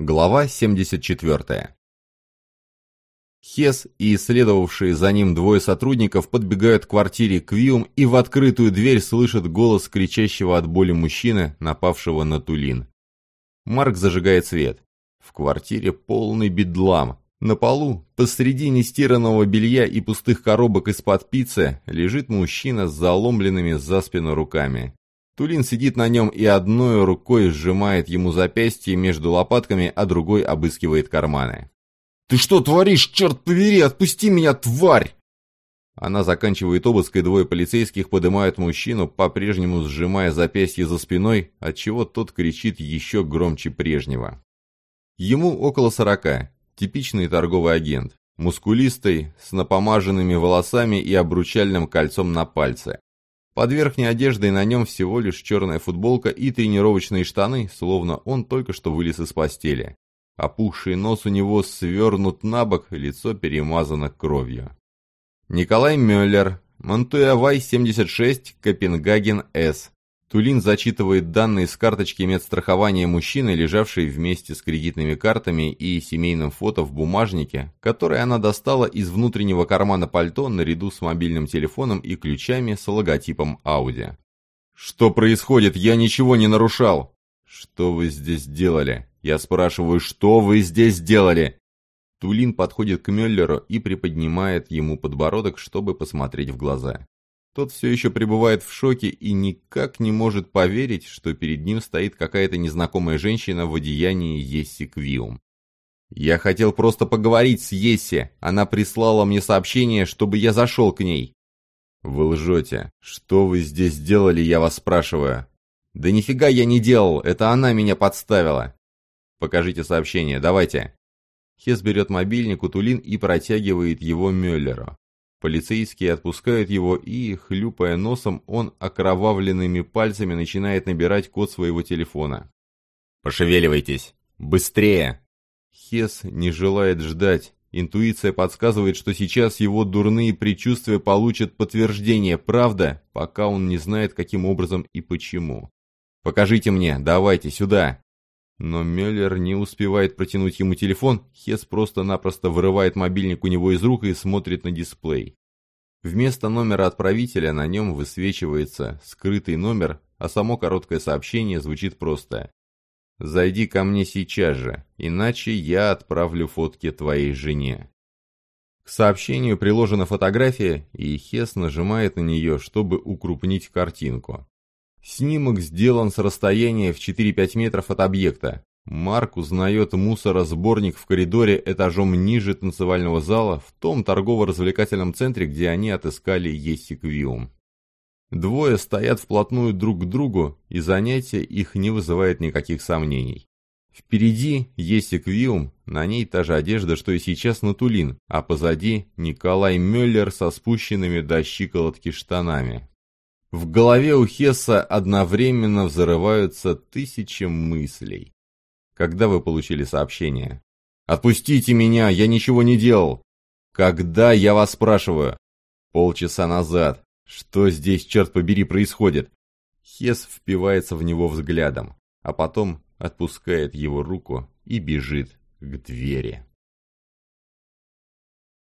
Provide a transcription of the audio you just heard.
Глава 74. Хес и следовавшие за ним двое сотрудников подбегают к квартире Квиум и в открытую дверь слышат голос кричащего от боли мужчины, напавшего на Тулин. Марк зажигает свет. В квартире полный бедлам. На полу, посреди нестиранного белья и пустых коробок из-под пиццы, лежит мужчина с заломленными за спину руками. Тулин сидит на нем и одной рукой сжимает ему запястье между лопатками, а другой обыскивает карманы. «Ты что творишь, черт повери, отпусти меня, тварь!» Она заканчивает обыск, и двое полицейских поднимают мужчину, по-прежнему сжимая запястье за спиной, отчего тот кричит еще громче прежнего. Ему около сорока, типичный торговый агент, мускулистый, с напомаженными волосами и обручальным кольцом на пальце. Под верхней одеждой на нем всего лишь черная футболка и тренировочные штаны, словно он только что вылез из постели. Опухший нос у него свернут на бок, лицо перемазано кровью. Николай Мюллер, Монтуявай 76, Копенгаген С. Тулин зачитывает данные с карточки медстрахования мужчины, лежавшей вместе с кредитными картами и семейным фото в бумажнике, которое она достала из внутреннего кармана пальто наряду с мобильным телефоном и ключами с логотипом Audi. «Что происходит? Я ничего не нарушал!» «Что вы здесь делали?» «Я спрашиваю, что вы здесь делали?» Тулин подходит к Мюллеру и приподнимает ему подбородок, чтобы посмотреть в глаза. Тот все еще пребывает в шоке и никак не может поверить, что перед ним стоит какая-то незнакомая женщина в одеянии Есси Квиум. «Я хотел просто поговорить с Есси. Она прислала мне сообщение, чтобы я зашел к ней». «Вы лжете. Что вы здесь делали, я вас спрашиваю?» «Да нифига я не делал, это она меня подставила». «Покажите сообщение, давайте». Хес берет мобильник у Тулин и протягивает его Мюллеру. Полицейские отпускают его и, хлюпая носом, он окровавленными пальцами начинает набирать код своего телефона. «Пошевеливайтесь! Быстрее!» Хес не желает ждать. Интуиция подсказывает, что сейчас его дурные предчувствия получат подтверждение, правда, пока он не знает, каким образом и почему. «Покажите мне, давайте, сюда!» Но Мюллер не успевает протянуть ему телефон, Хес просто-напросто вырывает мобильник у него из рук и смотрит на дисплей. Вместо номера отправителя на нем высвечивается скрытый номер, а само короткое сообщение звучит просто «Зайди ко мне сейчас же, иначе я отправлю фотки твоей жене». К сообщению приложена фотография, и Хес нажимает на нее, чтобы укрупнить картинку. Снимок сделан с расстояния в 4-5 метров от объекта. Марк узнает мусоросборник в коридоре этажом ниже танцевального зала в том торгово-развлекательном центре, где они отыскали Ессиквиум. Двое стоят вплотную друг к другу, и занятие их не вызывает никаких сомнений. Впереди Есиквиум, на ней та же одежда, что и сейчас на Тулин, а позади Николай Мюллер со спущенными до щиколотки штанами. В голове у Хесса одновременно взрываются тысячи мыслей. Когда вы получили сообщение? «Отпустите меня, я ничего не делал!» «Когда, я вас спрашиваю?» «Полчаса назад. Что здесь, черт побери, происходит?» Хес впивается в него взглядом, а потом отпускает его руку и бежит к двери.